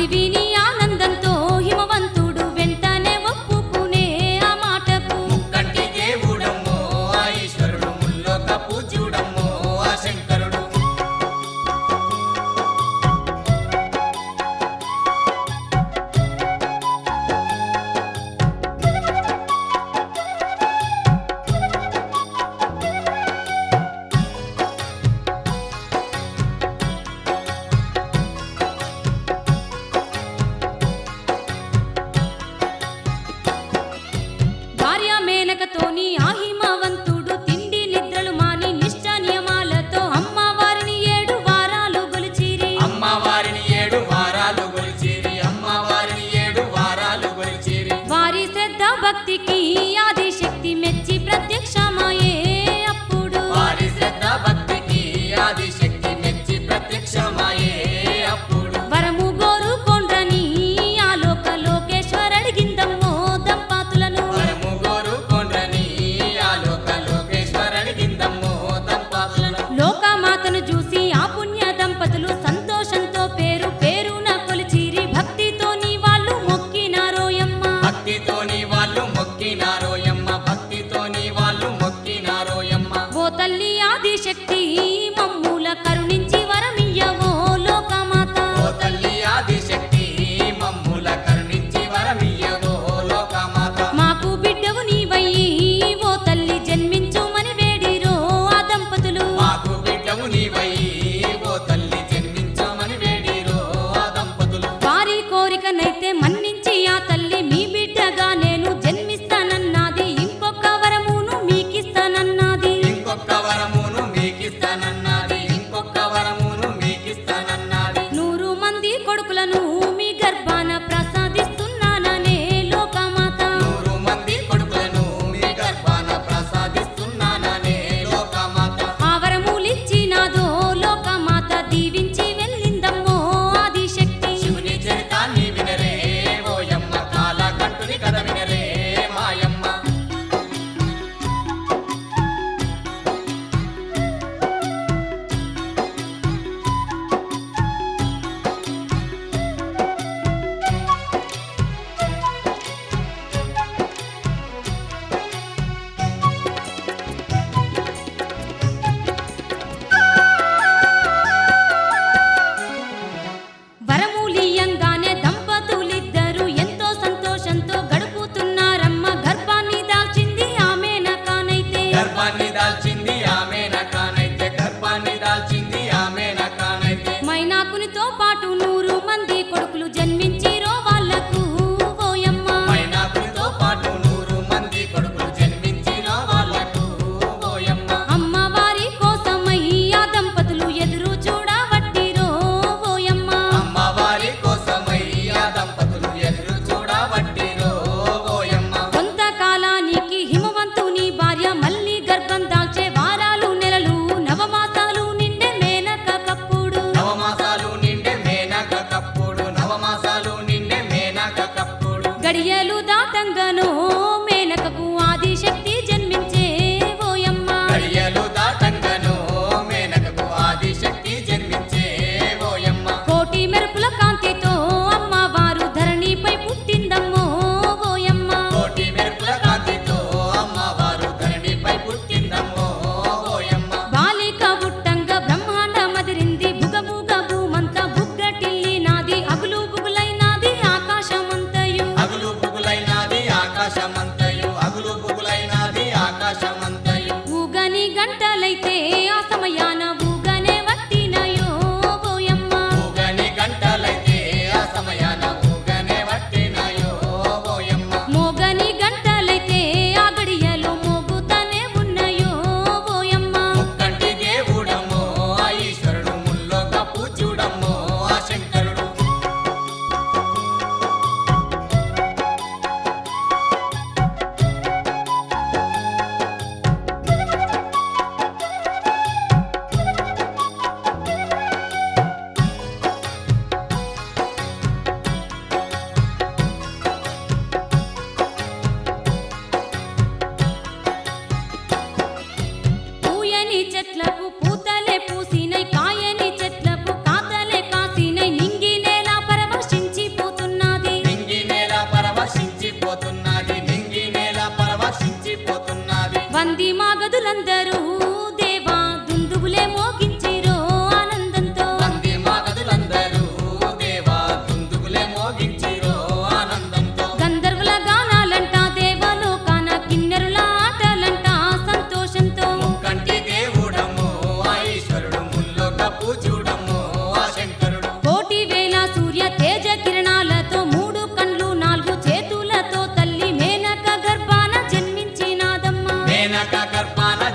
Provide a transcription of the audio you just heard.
подвинет. ಶಕ್ತಿ చెట్లకు పూతలు Ven acá, carpana.